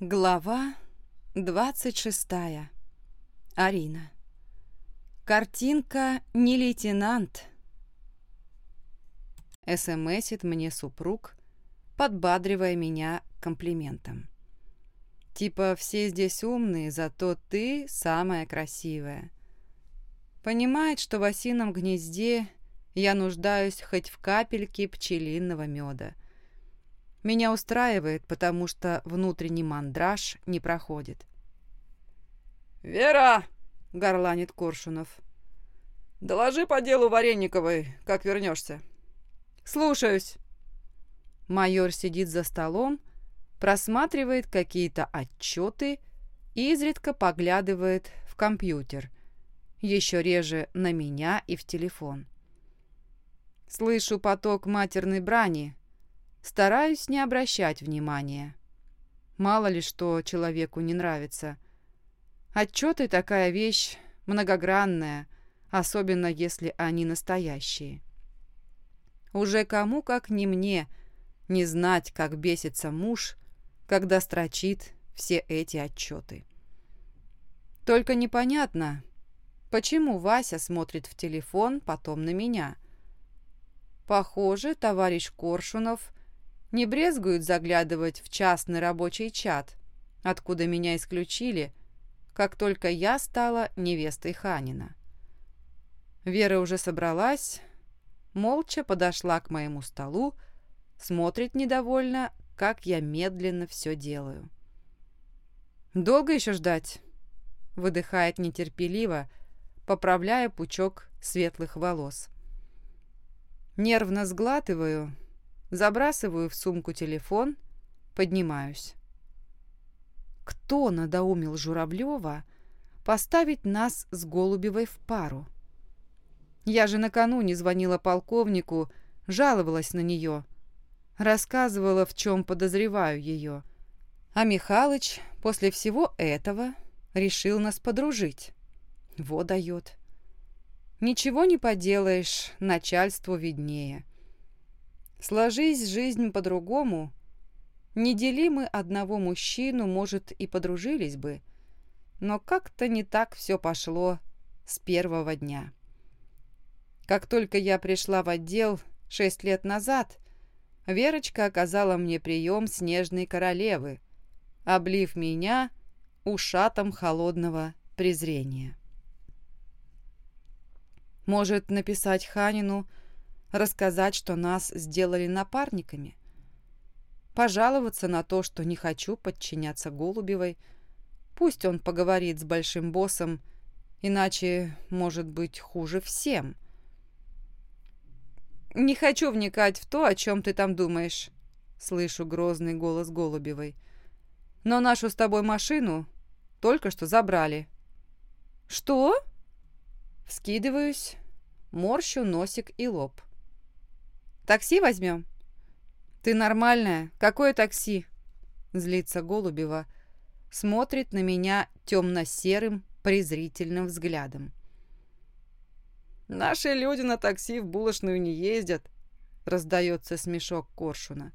Глава 26. Арина. Картинка не лейтенант. СМСит мне супруг, подбадривая меня комплиментом. Типа все здесь умные, зато ты самая красивая. Понимает, что в осином гнезде я нуждаюсь хоть в капельке пчелиного меда – меня устраивает, потому что внутренний мандраж не проходит. «Вера!» — горланит Коршунов. «Доложи по делу Варенниковой, как вернешься». «Слушаюсь». Майор сидит за столом, просматривает какие-то отчеты и изредка поглядывает в компьютер, еще реже на меня и в телефон. Слышу поток матерной брани, Стараюсь не обращать внимания. Мало ли что человеку не нравится. Отчеты такая вещь многогранная, особенно если они настоящие. Уже кому, как не мне, не знать, как бесится муж, когда строчит все эти отчеты. Только непонятно, почему Вася смотрит в телефон, потом на меня. Похоже, товарищ Коршунов не брезгуют заглядывать в частный рабочий чат, откуда меня исключили, как только я стала невестой Ханина. Вера уже собралась, молча подошла к моему столу, смотрит недовольно, как я медленно все делаю. «Долго еще ждать?» — выдыхает нетерпеливо, поправляя пучок светлых волос. Нервно сглатываю, Забрасываю в сумку телефон, поднимаюсь. Кто надоумил Журавлева поставить нас с Голубевой в пару? Я же накануне звонила полковнику, жаловалась на нее, рассказывала, в чем подозреваю ее. А Михалыч после всего этого решил нас подружить. Вот дает. Ничего не поделаешь, начальству виднее. Сложись жизнь по-другому, неделимы одного мужчину, может, и подружились бы, но как-то не так все пошло с первого дня. Как только я пришла в отдел шесть лет назад, Верочка оказала мне прием снежной королевы, облив меня ушатом холодного презрения. Может, написать Ханину, рассказать, что нас сделали напарниками, пожаловаться на то, что не хочу подчиняться Голубевой, пусть он поговорит с большим боссом, иначе может быть хуже всем. «Не хочу вникать в то, о чем ты там думаешь», — слышу грозный голос Голубевой. «Но нашу с тобой машину только что забрали». «Что?» Вскидываюсь, морщу носик и лоб. Такси возьмем?» «Ты нормальная? Какое такси?» Злится Голубева. Смотрит на меня темно-серым, презрительным взглядом. «Наши люди на такси в булочную не ездят», — раздается смешок Коршуна.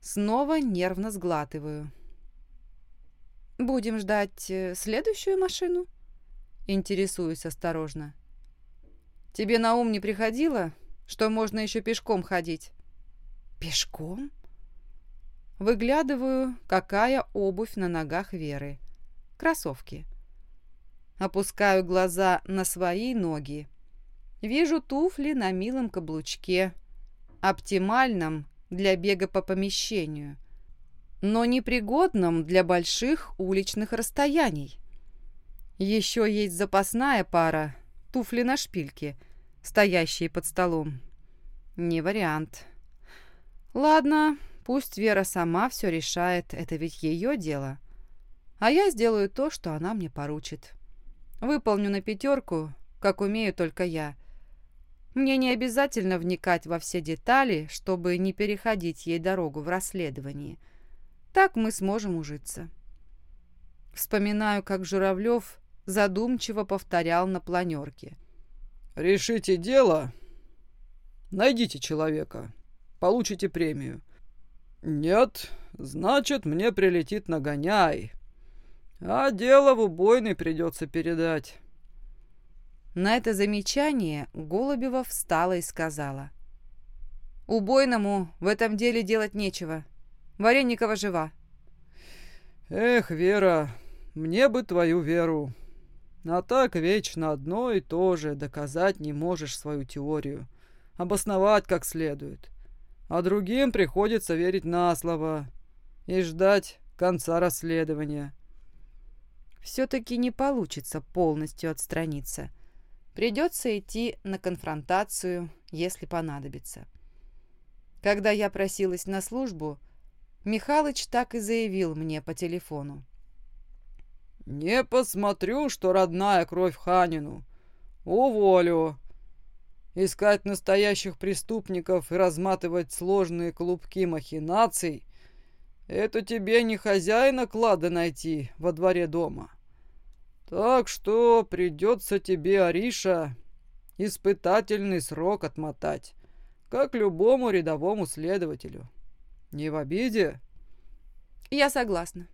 Снова нервно сглатываю. «Будем ждать э, следующую машину?» Интересуюсь осторожно. «Тебе на ум не приходило, что можно еще пешком ходить. Пешком? Выглядываю, какая обувь на ногах Веры. Кроссовки. Опускаю глаза на свои ноги. Вижу туфли на милом каблучке, оптимальном для бега по помещению, но непригодном для больших уличных расстояний. Еще есть запасная пара, туфли на шпильке – стоящие под столом. Не вариант. Ладно, пусть Вера сама все решает, это ведь ее дело. А я сделаю то, что она мне поручит. Выполню на пятерку, как умею только я. Мне не обязательно вникать во все детали, чтобы не переходить ей дорогу в расследовании. Так мы сможем ужиться. Вспоминаю, как Журавлев задумчиво повторял на планерке – Решите дело, найдите человека, получите премию. Нет, значит, мне прилетит нагоняй. А дело в убойный придется передать. На это замечание Голубева встала и сказала. «Убойному в этом деле делать нечего. Вареникова жива». «Эх, Вера, мне бы твою веру. А так вечно одно и то же доказать не можешь свою теорию, обосновать как следует. А другим приходится верить на слово и ждать конца расследования. Все-таки не получится полностью отстраниться. Придется идти на конфронтацию, если понадобится. Когда я просилась на службу, Михалыч так и заявил мне по телефону. «Не посмотрю, что родная кровь Ханину. Уволю. Искать настоящих преступников и разматывать сложные клубки махинаций — это тебе не хозяина клада найти во дворе дома. Так что придется тебе, Ариша, испытательный срок отмотать, как любому рядовому следователю. Не в обиде?» «Я согласна»,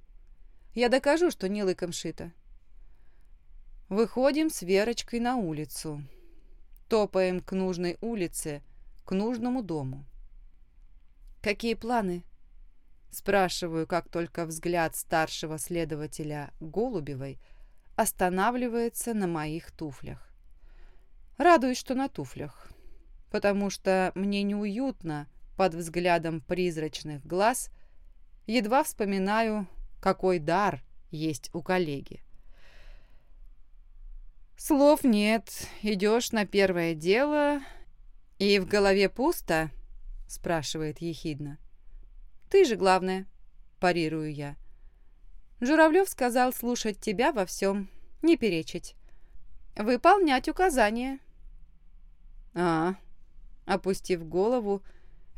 я докажу, что не лыком шито. Выходим с Верочкой на улицу. Топаем к нужной улице, к нужному дому. «Какие планы?» Спрашиваю, как только взгляд старшего следователя Голубевой останавливается на моих туфлях. Радуюсь, что на туфлях, потому что мне неуютно под взглядом призрачных глаз, едва вспоминаю какой дар есть у коллеги. Слов нет, идешь на первое дело, и в голове пусто, спрашивает ехидно. Ты же главное, парирую я. Журавлев сказал слушать тебя во всем, не перечить. Выполнять указания. А, опустив голову,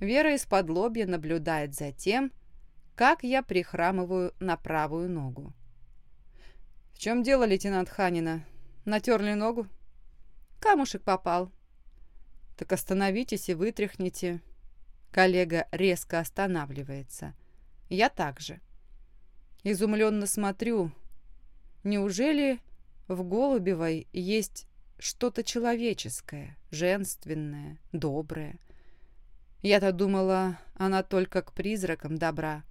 Вера из-под лобья наблюдает за тем, как я прихрамываю на правую ногу. «В чем дело, лейтенант Ханина? Натерли ногу?» «Камушек попал». «Так остановитесь и вытряхните». Коллега резко останавливается. Я также. Изумленно смотрю. Неужели в Голубевой есть что-то человеческое, женственное, доброе? Я-то думала, она только к призракам добра.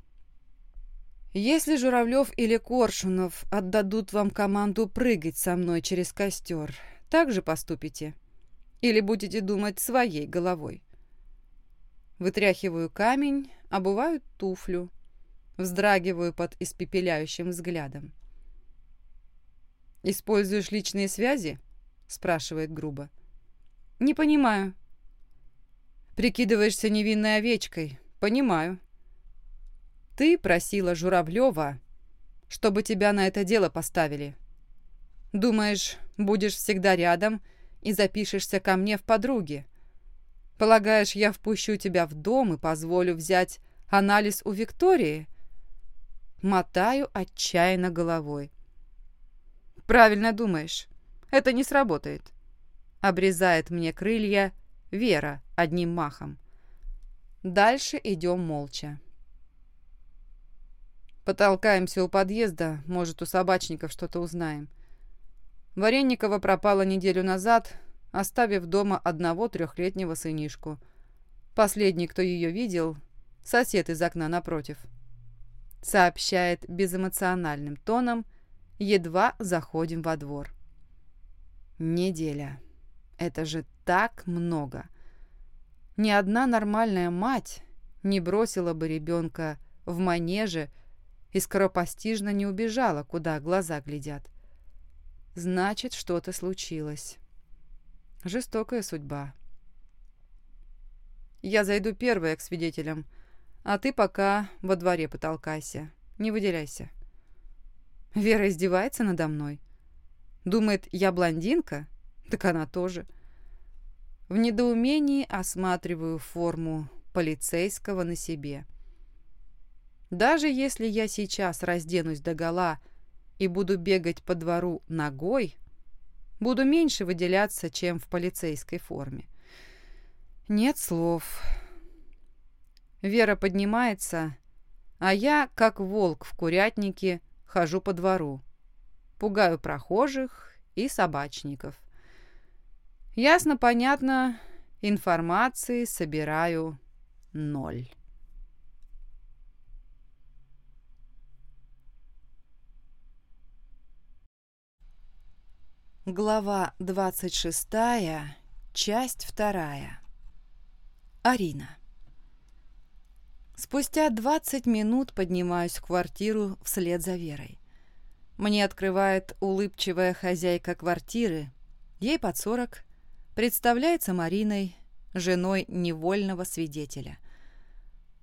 Если Журавлев или Коршунов отдадут вам команду прыгать со мной через костер, так же поступите? Или будете думать своей головой? Вытряхиваю камень, обуваю туфлю, вздрагиваю под испепеляющим взглядом. «Используешь личные связи?» – спрашивает грубо. «Не понимаю». «Прикидываешься невинной овечкой. Понимаю. Ты просила Журавлева, чтобы тебя на это дело поставили. Думаешь, будешь всегда рядом и запишешься ко мне в подруги. Полагаешь, я впущу тебя в дом и позволю взять анализ у Виктории? Мотаю отчаянно головой. Правильно думаешь. Это не сработает. Обрезает мне крылья Вера одним махом. Дальше идем молча. Потолкаемся у подъезда, может, у собачников что-то узнаем. Варенникова пропала неделю назад, оставив дома одного трехлетнего сынишку. Последний, кто ее видел, сосед из окна напротив. Сообщает безэмоциональным тоном, едва заходим во двор. Неделя. Это же так много. Ни одна нормальная мать не бросила бы ребенка в манеже, и скоропостижно не убежала, куда глаза глядят. Значит, что-то случилось. Жестокая судьба. Я зайду первая к свидетелям, а ты пока во дворе потолкайся. Не выделяйся. Вера издевается надо мной. Думает, я блондинка? Так она тоже. В недоумении осматриваю форму полицейского на себе. — даже если я сейчас разденусь догола и буду бегать по двору ногой, буду меньше выделяться, чем в полицейской форме. Нет слов. Вера поднимается, а я, как волк в курятнике, хожу по двору. Пугаю прохожих и собачников. Ясно-понятно, информации собираю ноль. Глава 26, часть 2. Арина. Спустя 20 минут поднимаюсь в квартиру вслед за Верой. Мне открывает улыбчивая хозяйка квартиры, ей под 40, представляется Мариной, женой невольного свидетеля.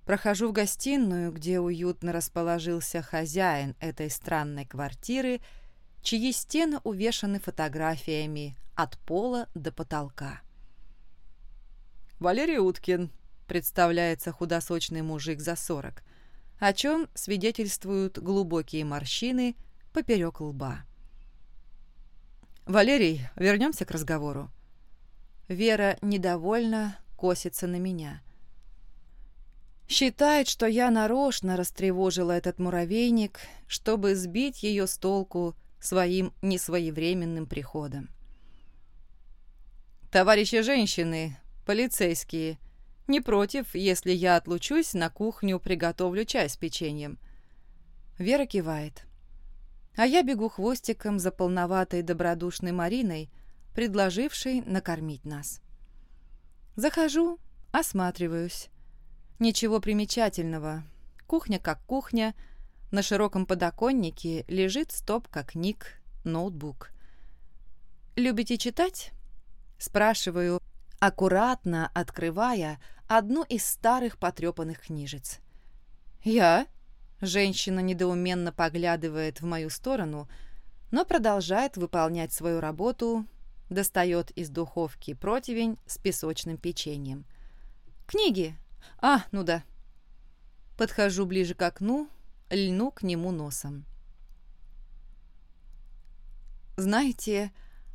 Прохожу в гостиную, где уютно расположился хозяин этой странной квартиры – чьи стены увешаны фотографиями от пола до потолка. «Валерий Уткин», — представляется худосочный мужик за сорок, о чем свидетельствуют глубокие морщины поперек лба. «Валерий, вернемся к разговору». Вера недовольно косится на меня. Считает, что я нарочно растревожила этот муравейник, чтобы сбить ее с толку своим несвоевременным приходом. «Товарищи женщины, полицейские, не против, если я отлучусь на кухню, приготовлю чай с печеньем?» Вера кивает. А я бегу хвостиком за полноватой добродушной Мариной, предложившей накормить нас. Захожу, осматриваюсь. Ничего примечательного. Кухня как кухня — на широком подоконнике лежит стопка книг, ноутбук. «Любите читать?» Спрашиваю, аккуратно открывая одну из старых потрепанных книжец. «Я?» Женщина недоуменно поглядывает в мою сторону, но продолжает выполнять свою работу, достает из духовки противень с песочным печеньем. «Книги! А, ну да». Подхожу ближе к окну, льну к нему носом. «Знаете,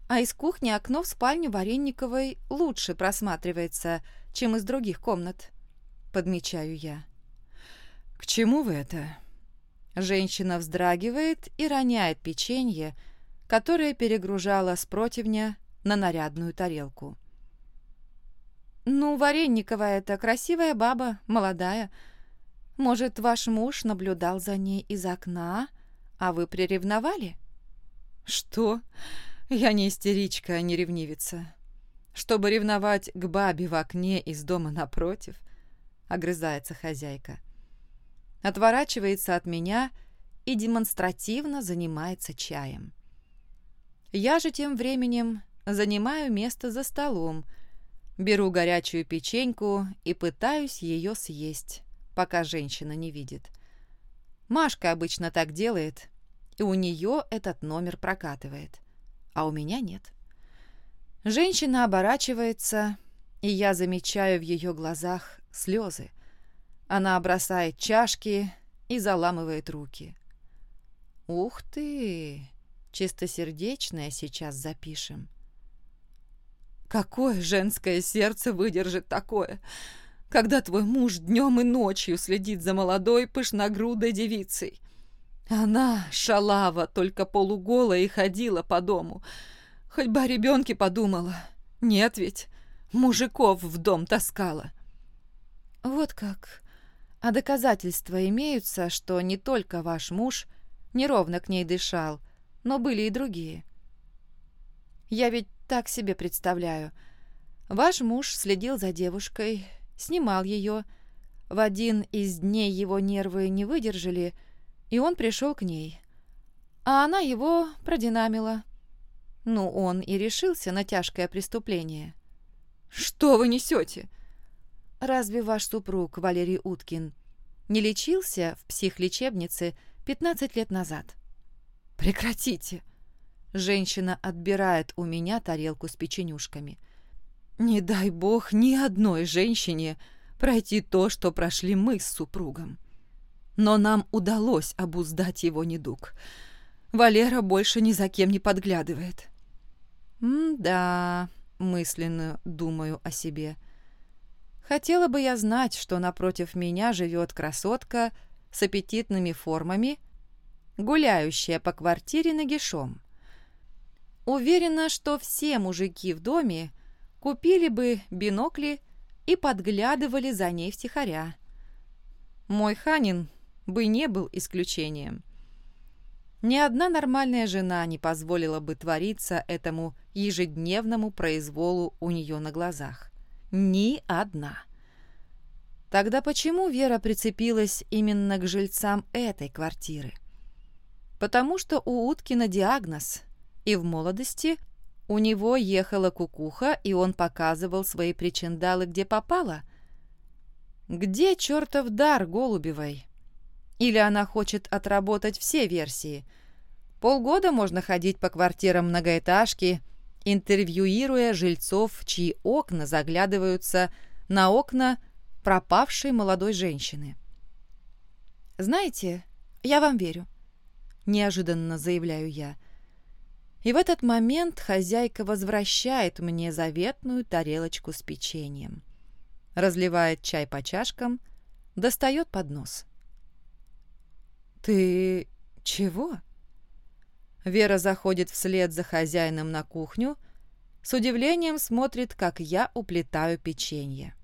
а из кухни окно в спальню Варенниковой лучше просматривается, чем из других комнат», — подмечаю я. «К чему вы это?» Женщина вздрагивает и роняет печенье, которое перегружала с противня на нарядную тарелку. «Ну, Варенникова это красивая баба, молодая, может, ваш муж наблюдал за ней из окна, а вы приревновали? Что? Я не истеричка, а не ревнивица. Чтобы ревновать к бабе в окне из дома напротив, огрызается хозяйка. Отворачивается от меня и демонстративно занимается чаем. Я же тем временем занимаю место за столом, беру горячую печеньку и пытаюсь ее съесть пока женщина не видит. Машка обычно так делает, и у нее этот номер прокатывает, а у меня нет. Женщина оборачивается, и я замечаю в ее глазах слезы. Она бросает чашки и заламывает руки. «Ух ты! Чистосердечное сейчас запишем». «Какое женское сердце выдержит такое? Когда твой муж днем и ночью следит за молодой пышногрудой девицей. Она, шалава, только полуголая и ходила по дому. Хоть бы о ребенке подумала. Нет ведь, мужиков в дом таскала. Вот как. А доказательства имеются, что не только ваш муж неровно к ней дышал, но были и другие. Я ведь так себе представляю. Ваш муж следил за девушкой, снимал ее. В один из дней его нервы не выдержали, и он пришел к ней. А она его продинамила. Ну, он и решился на тяжкое преступление. «Что вы несете?» «Разве ваш супруг, Валерий Уткин, не лечился в психлечебнице 15 лет назад?» «Прекратите!» Женщина отбирает у меня тарелку с печенюшками – не дай бог ни одной женщине пройти то, что прошли мы с супругом. Но нам удалось обуздать его недуг. Валера больше ни за кем не подглядывает. «М-да», — мысленно думаю о себе. «Хотела бы я знать, что напротив меня живет красотка, с аппетитными формами, гуляющая по квартире нагишом. Уверена, что все мужики в доме купили бы бинокли и подглядывали за ней втихаря. Мой Ханин бы не был исключением. Ни одна нормальная жена не позволила бы твориться этому ежедневному произволу у нее на глазах. Ни одна. Тогда почему Вера прицепилась именно к жильцам этой квартиры? Потому что у Уткина диагноз, и в молодости у него ехала кукуха, и он показывал свои причиндалы где попало. Где чертов дар Голубевой? Или она хочет отработать все версии? Полгода можно ходить по квартирам многоэтажки, интервьюируя жильцов, чьи окна заглядываются на окна пропавшей молодой женщины. «Знаете, я вам верю», — неожиданно заявляю я. И в этот момент хозяйка возвращает мне заветную тарелочку с печеньем. Разливает чай по чашкам, достает поднос. «Ты чего?» Вера заходит вслед за хозяином на кухню, с удивлением смотрит, как я уплетаю печенье.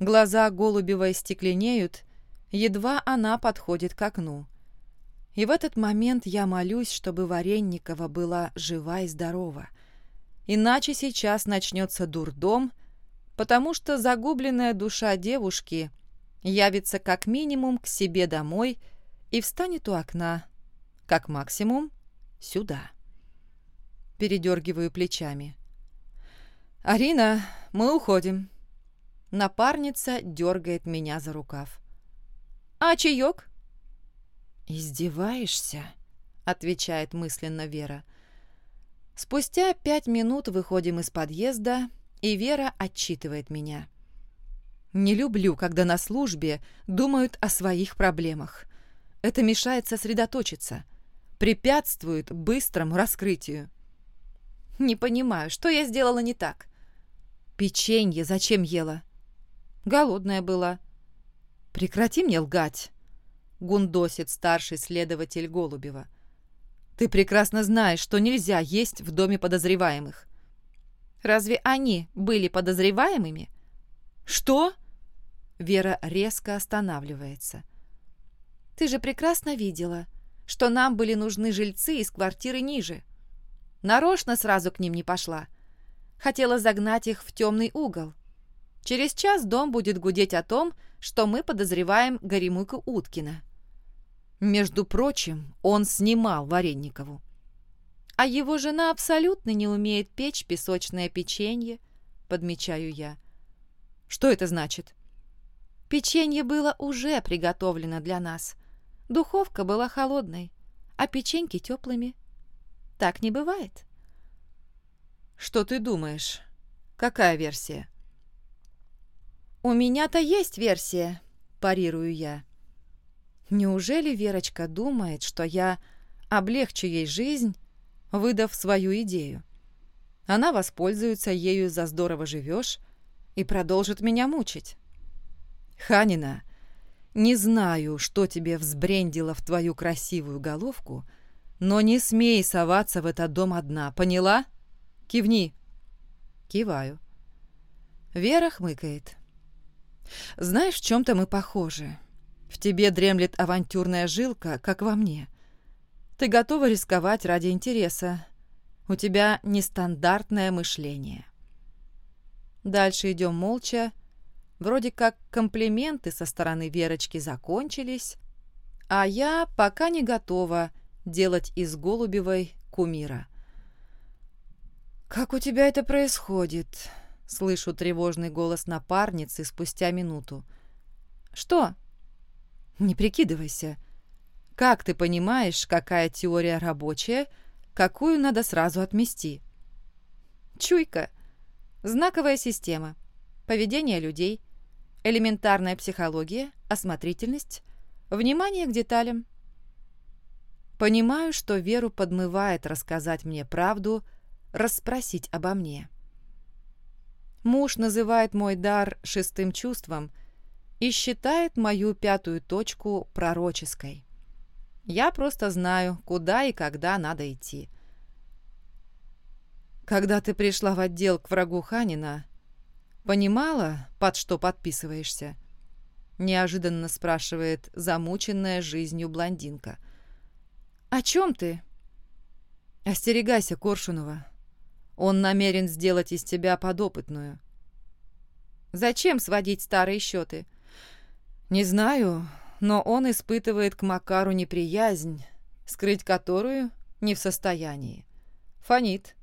Глаза Голубевой стекленеют, едва она подходит к окну. И в этот момент я молюсь, чтобы Варенникова была жива и здорова. Иначе сейчас начнется дурдом, потому что загубленная душа девушки явится как минимум к себе домой – и встанет у окна, как максимум сюда. Передергиваю плечами. «Арина, мы уходим». Напарница дергает меня за рукав. «А чаек?» «Издеваешься?» — отвечает мысленно Вера. Спустя пять минут выходим из подъезда, и Вера отчитывает меня. «Не люблю, когда на службе думают о своих проблемах. Это мешает сосредоточиться, препятствует быстрому раскрытию. Не понимаю, что я сделала не так? Печенье зачем ела? Голодная была. Прекрати мне лгать, гундосит старший следователь Голубева. Ты прекрасно знаешь, что нельзя есть в доме подозреваемых. Разве они были подозреваемыми? Что? Вера резко останавливается. Ты же прекрасно видела, что нам были нужны жильцы из квартиры ниже. Нарочно сразу к ним не пошла. Хотела загнать их в темный угол. Через час дом будет гудеть о том, что мы подозреваем Горемыку Уткина. Между прочим, он снимал Варенникову. А его жена абсолютно не умеет печь песочное печенье, подмечаю я. Что это значит? Печенье было уже приготовлено для нас. Духовка была холодной, а печеньки теплыми. Так не бывает. Что ты думаешь? Какая версия? У меня-то есть версия, парирую я. Неужели Верочка думает, что я облегчу ей жизнь, выдав свою идею? Она воспользуется ею за здорово живешь и продолжит меня мучить. Ханина, не знаю, что тебе взбрендило в твою красивую головку, но не смей соваться в этот дом одна, поняла? Кивни. Киваю. Вера хмыкает. Знаешь, в чем-то мы похожи. В тебе дремлет авантюрная жилка, как во мне. Ты готова рисковать ради интереса. У тебя нестандартное мышление. Дальше идем молча, Вроде как комплименты со стороны Верочки закончились, а я пока не готова делать из Голубевой кумира. «Как у тебя это происходит?» — слышу тревожный голос напарницы спустя минуту. «Что?» «Не прикидывайся. Как ты понимаешь, какая теория рабочая, какую надо сразу отмести?» «Чуйка. Знаковая система. Поведение людей. Элементарная психология, осмотрительность, внимание к деталям. Понимаю, что Веру подмывает рассказать мне правду, расспросить обо мне. Муж называет мой дар шестым чувством, и считает мою пятую точку пророческой. Я просто знаю, куда и когда надо идти. Когда ты пришла в отдел к врагу Ханина, понимала, под что подписываешься? Неожиданно спрашивает замученная жизнью блондинка. «О чем ты?» «Остерегайся, Коршунова. Он намерен сделать из тебя подопытную». «Зачем сводить старые счеты?» «Не знаю, но он испытывает к Макару неприязнь, скрыть которую не в состоянии. Фонит.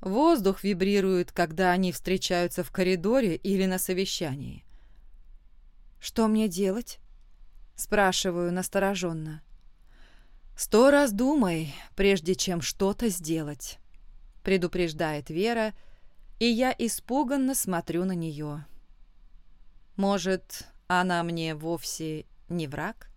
Воздух вибрирует, когда они встречаются в коридоре или на совещании. «Что мне делать?» — спрашиваю настороженно. «Сто раз думай, прежде чем что-то сделать», — предупреждает Вера, и я испуганно смотрю на нее. «Может, она мне вовсе не враг?